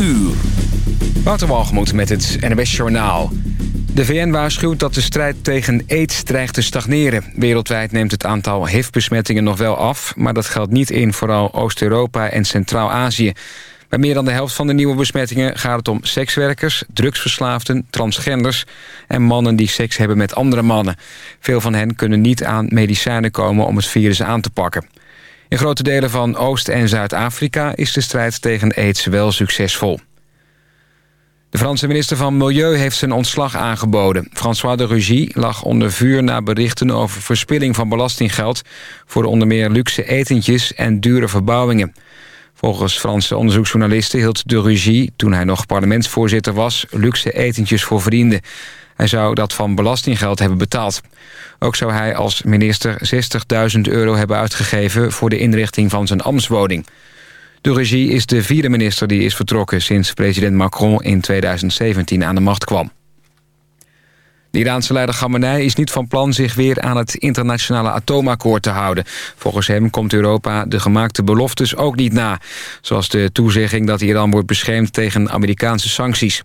uur. Waterwalgemoed met het NWS Journaal. De VN waarschuwt dat de strijd tegen aids dreigt te stagneren. Wereldwijd neemt het aantal HIV-besmettingen nog wel af... maar dat geldt niet in vooral Oost-Europa en Centraal-Azië. Bij meer dan de helft van de nieuwe besmettingen gaat het om sekswerkers... drugsverslaafden, transgenders en mannen die seks hebben met andere mannen. Veel van hen kunnen niet aan medicijnen komen om het virus aan te pakken. In grote delen van Oost- en Zuid-Afrika is de strijd tegen aids wel succesvol. De Franse minister van Milieu heeft zijn ontslag aangeboden. François de Rugy lag onder vuur na berichten over verspilling van belastinggeld... voor onder meer luxe etentjes en dure verbouwingen. Volgens Franse onderzoeksjournalisten hield de Rugy, toen hij nog parlementsvoorzitter was, luxe etentjes voor vrienden. Hij zou dat van belastinggeld hebben betaald. Ook zou hij als minister 60.000 euro hebben uitgegeven... voor de inrichting van zijn ambtswoning. De regie is de vierde minister die is vertrokken... sinds president Macron in 2017 aan de macht kwam. De Iraanse leider Khamenei is niet van plan zich weer aan het internationale atoomakkoord te houden. Volgens hem komt Europa de gemaakte beloftes ook niet na. Zoals de toezegging dat Iran wordt beschermd tegen Amerikaanse sancties.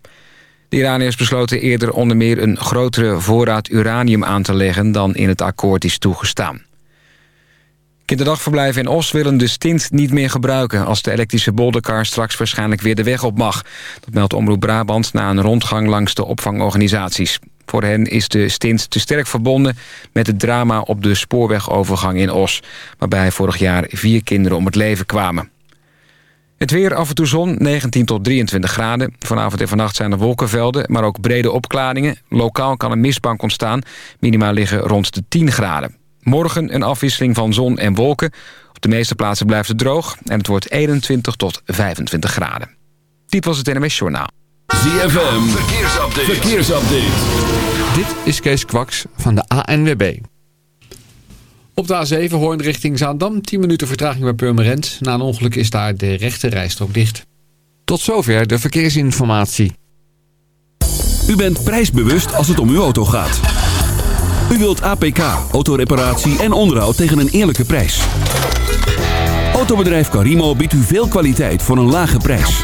De Iraniërs besloten eerder onder meer een grotere voorraad uranium aan te leggen dan in het akkoord is toegestaan. Kinderdagverblijven in Os willen de stint niet meer gebruiken... als de elektrische bolderkar straks waarschijnlijk weer de weg op mag. Dat meldt Omroep Brabant na een rondgang langs de opvangorganisaties. Voor hen is de stint te sterk verbonden met het drama op de spoorwegovergang in Os... waarbij vorig jaar vier kinderen om het leven kwamen. Het weer af en toe zon, 19 tot 23 graden. Vanavond en vannacht zijn er wolkenvelden, maar ook brede opklaringen. Lokaal kan een mistbank ontstaan. Minima liggen rond de 10 graden. Morgen een afwisseling van zon en wolken. Op de meeste plaatsen blijft het droog en het wordt 21 tot 25 graden. Dit was het NMS Journaal. ZFM, verkeersupdate. verkeersupdate. Dit is Kees Kwaks van de ANWB. Op de A7 Hoorn richting Zaandam. 10 minuten vertraging bij Purmerend. Na een ongeluk is daar de rechte rijstrook dicht. Tot zover de verkeersinformatie. U bent prijsbewust als het om uw auto gaat. U wilt APK, autoreparatie en onderhoud tegen een eerlijke prijs. Autobedrijf Carimo biedt u veel kwaliteit voor een lage prijs.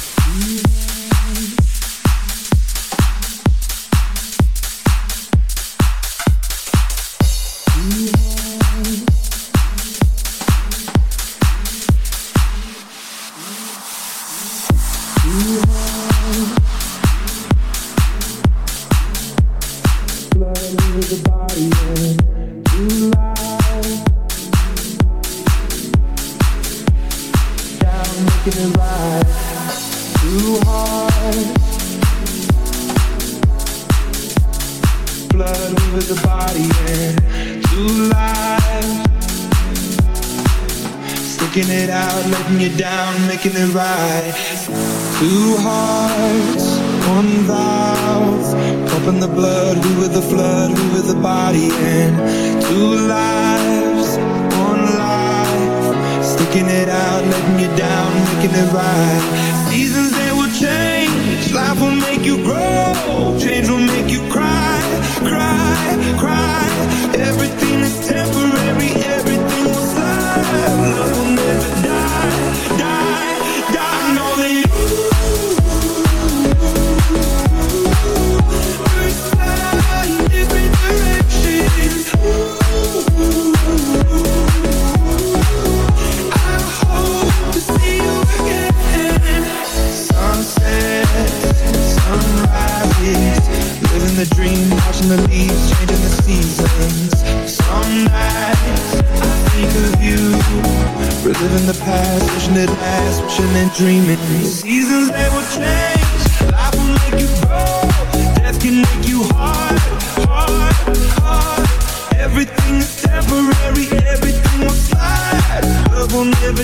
Right. Two hearts, one up in the blood, we were the flood, we were the body, and two lives, one life, sticking it out, letting you down, making it right. Seasons they will change, life will make you grow, change will make you cry, cry, cry. Everything is the leaves changing the seasons. Some nights I think of you, reliving the past, wishing it lasts, wishing and dreaming. Seasons they will change, life will make you grow, death can make you hard, hard, hard. Everything is temporary, everything will. Love will never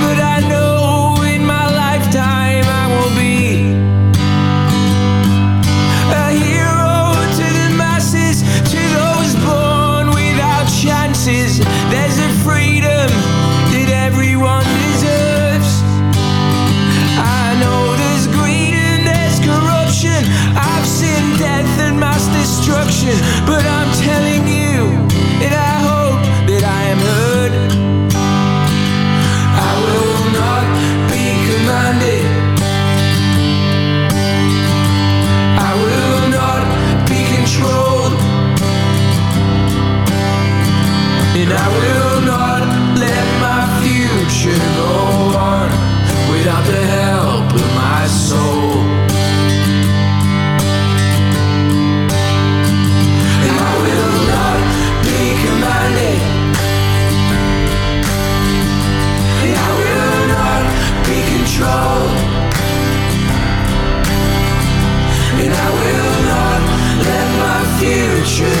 ocean, but I'm telling you that I hope that I am heard. I will not be commanded. I will not be controlled. And I will should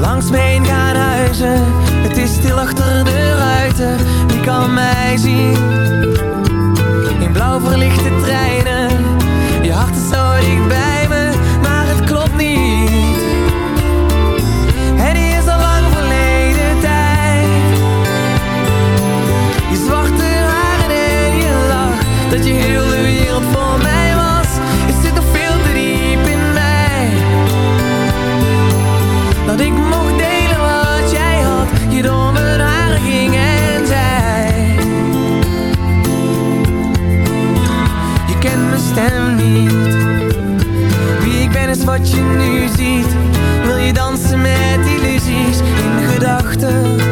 Langs me heen gaan huizen, het is stil achter de ruiten. Wie kan mij zien? In blauw verlichte trein wat je nu ziet. Wil je dansen met illusies in gedachten?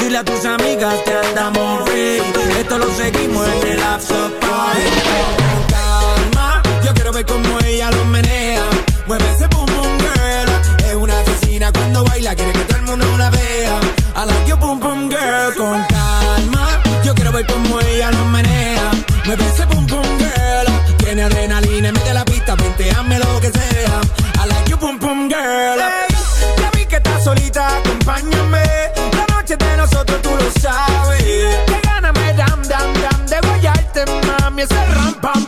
Dile a tus amigas que andamos free. Esto lo seguimos en el after party. Calma, yo quiero ver cómo ella lo menea. Mueve ese boom boom girl. Es una asesina cuando baila, quiere que todo el mundo la vea. A la que boom boom girl con calma. Yo quiero ver cómo ella lo menea. Mueve ese boom boom girl. Tiene adrenalina, mete la pista, penteame lo que sea. I like you, pum pum girl. Hey, ya vi que está solita, acompáñame ese ram pam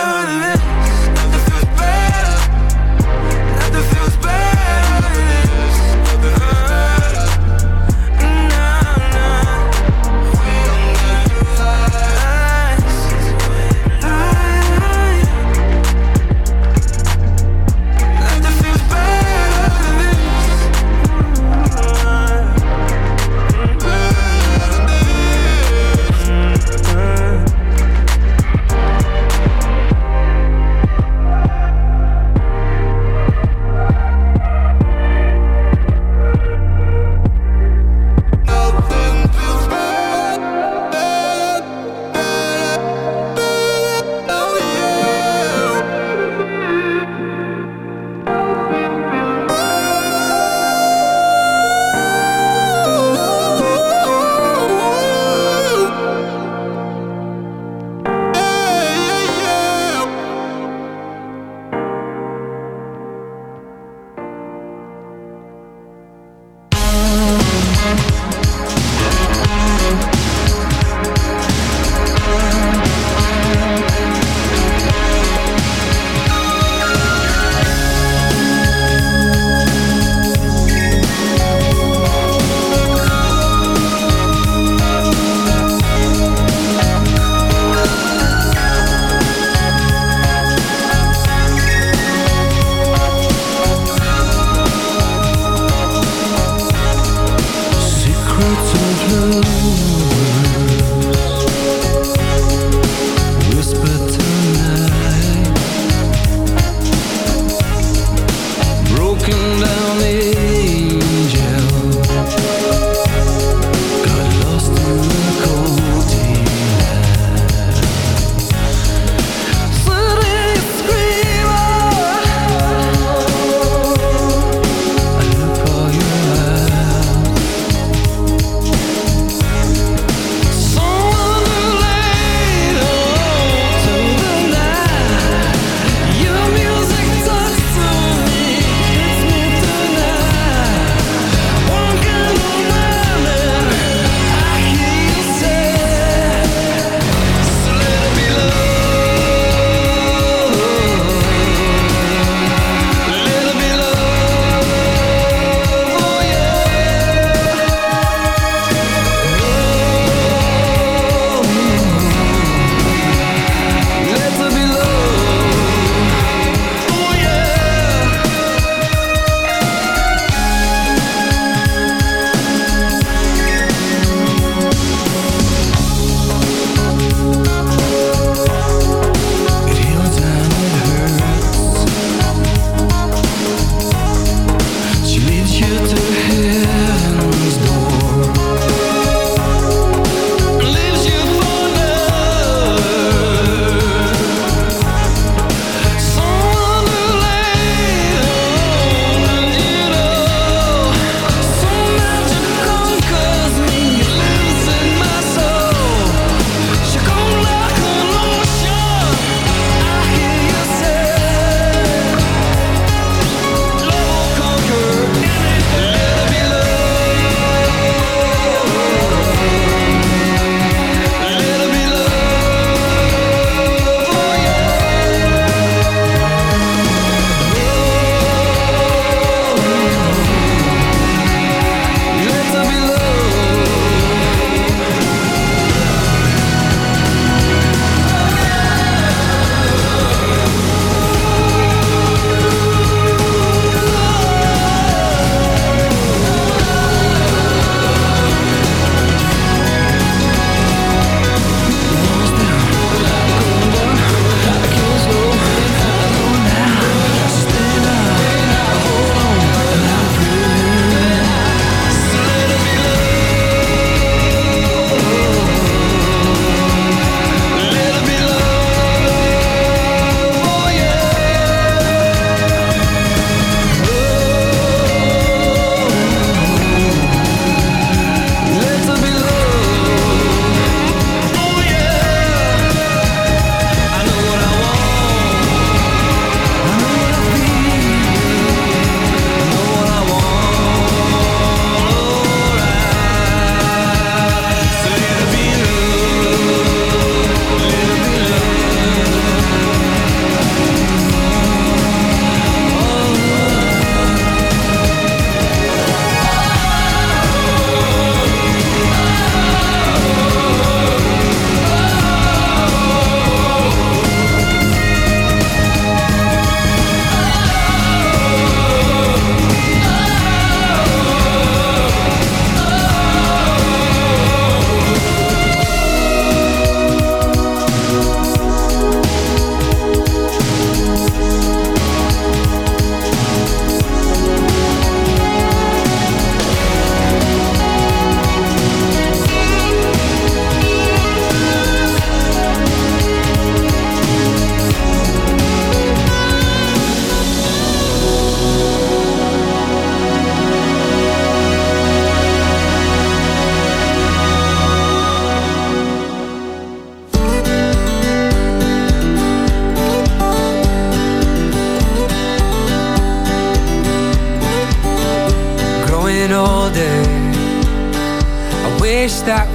better than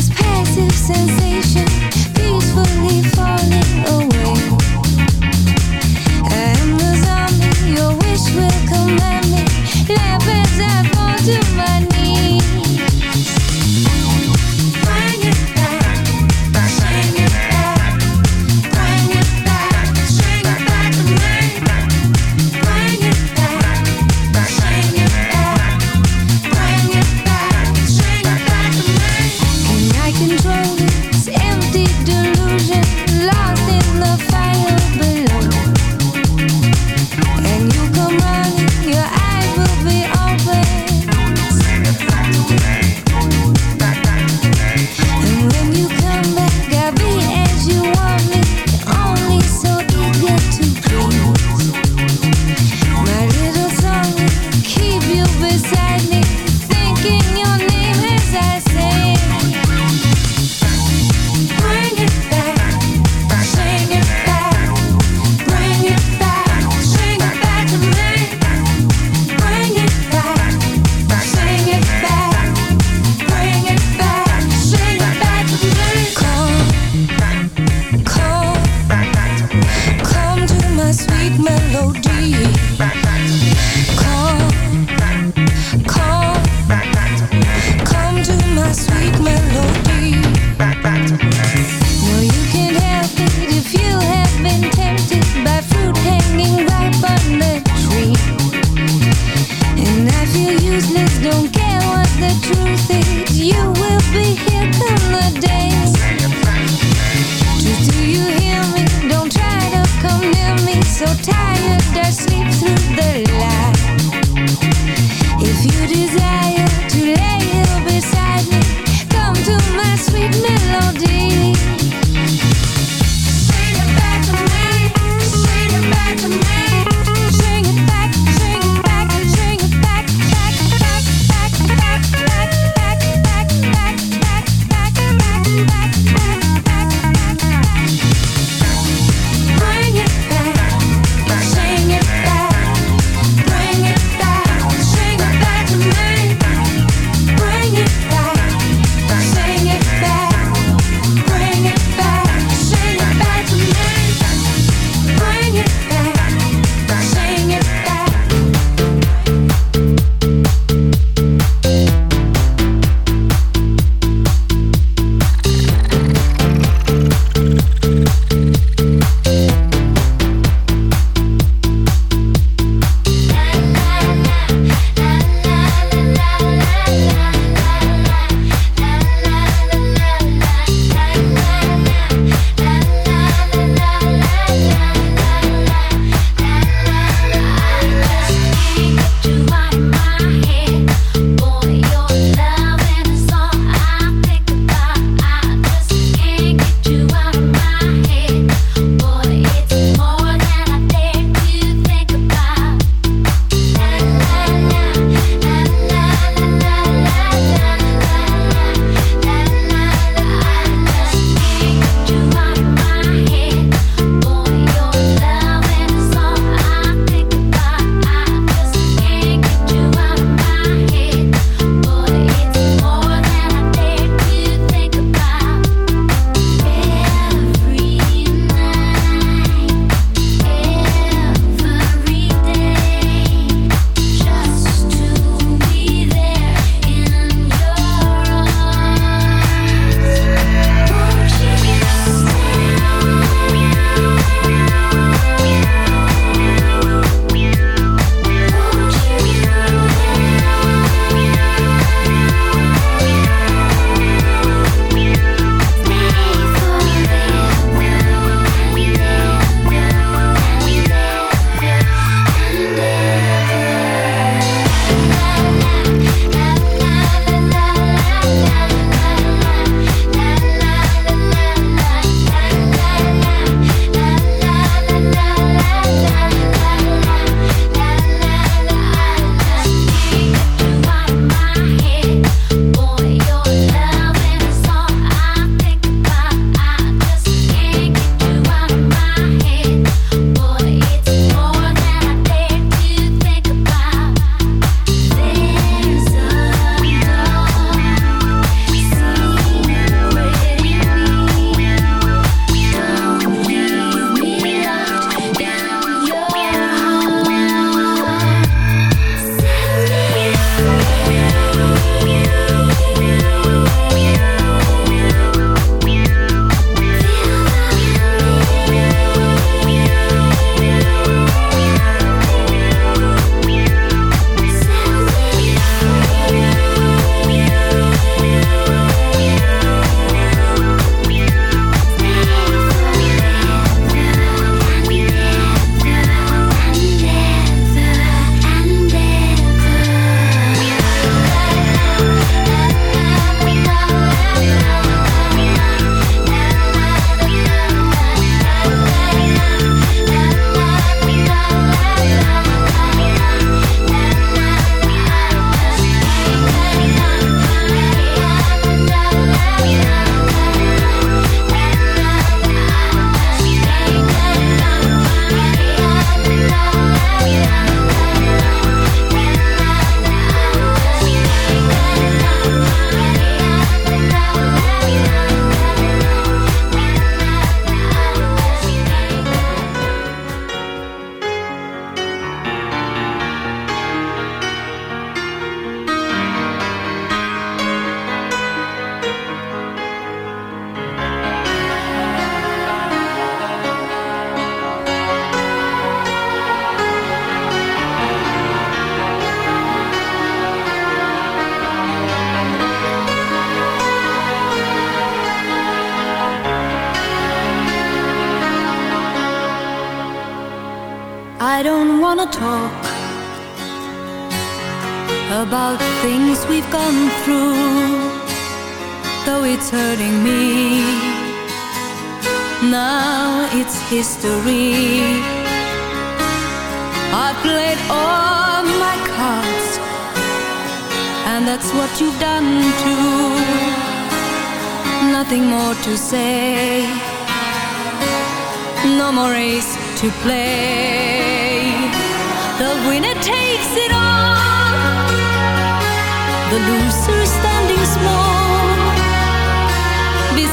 this passive sensation.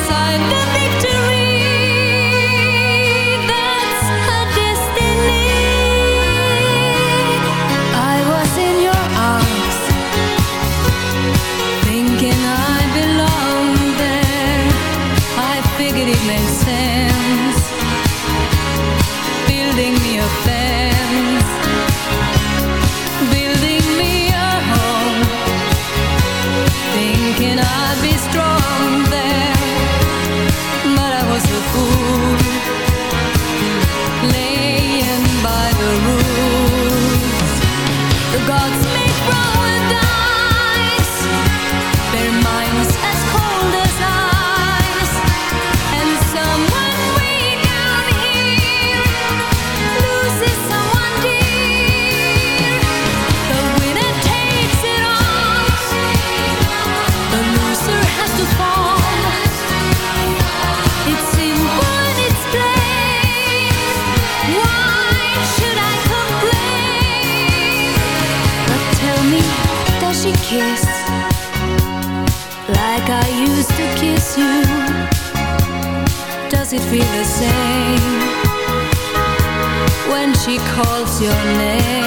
inside the your name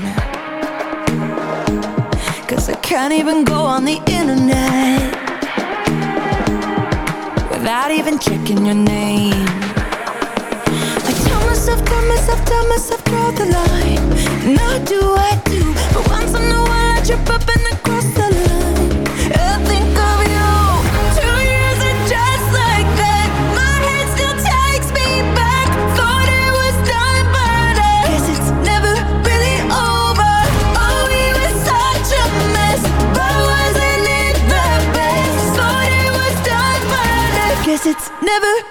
Can't even go on the internet without even checking your name. I tell myself, tell myself, tell myself, draw the line. Now do it. never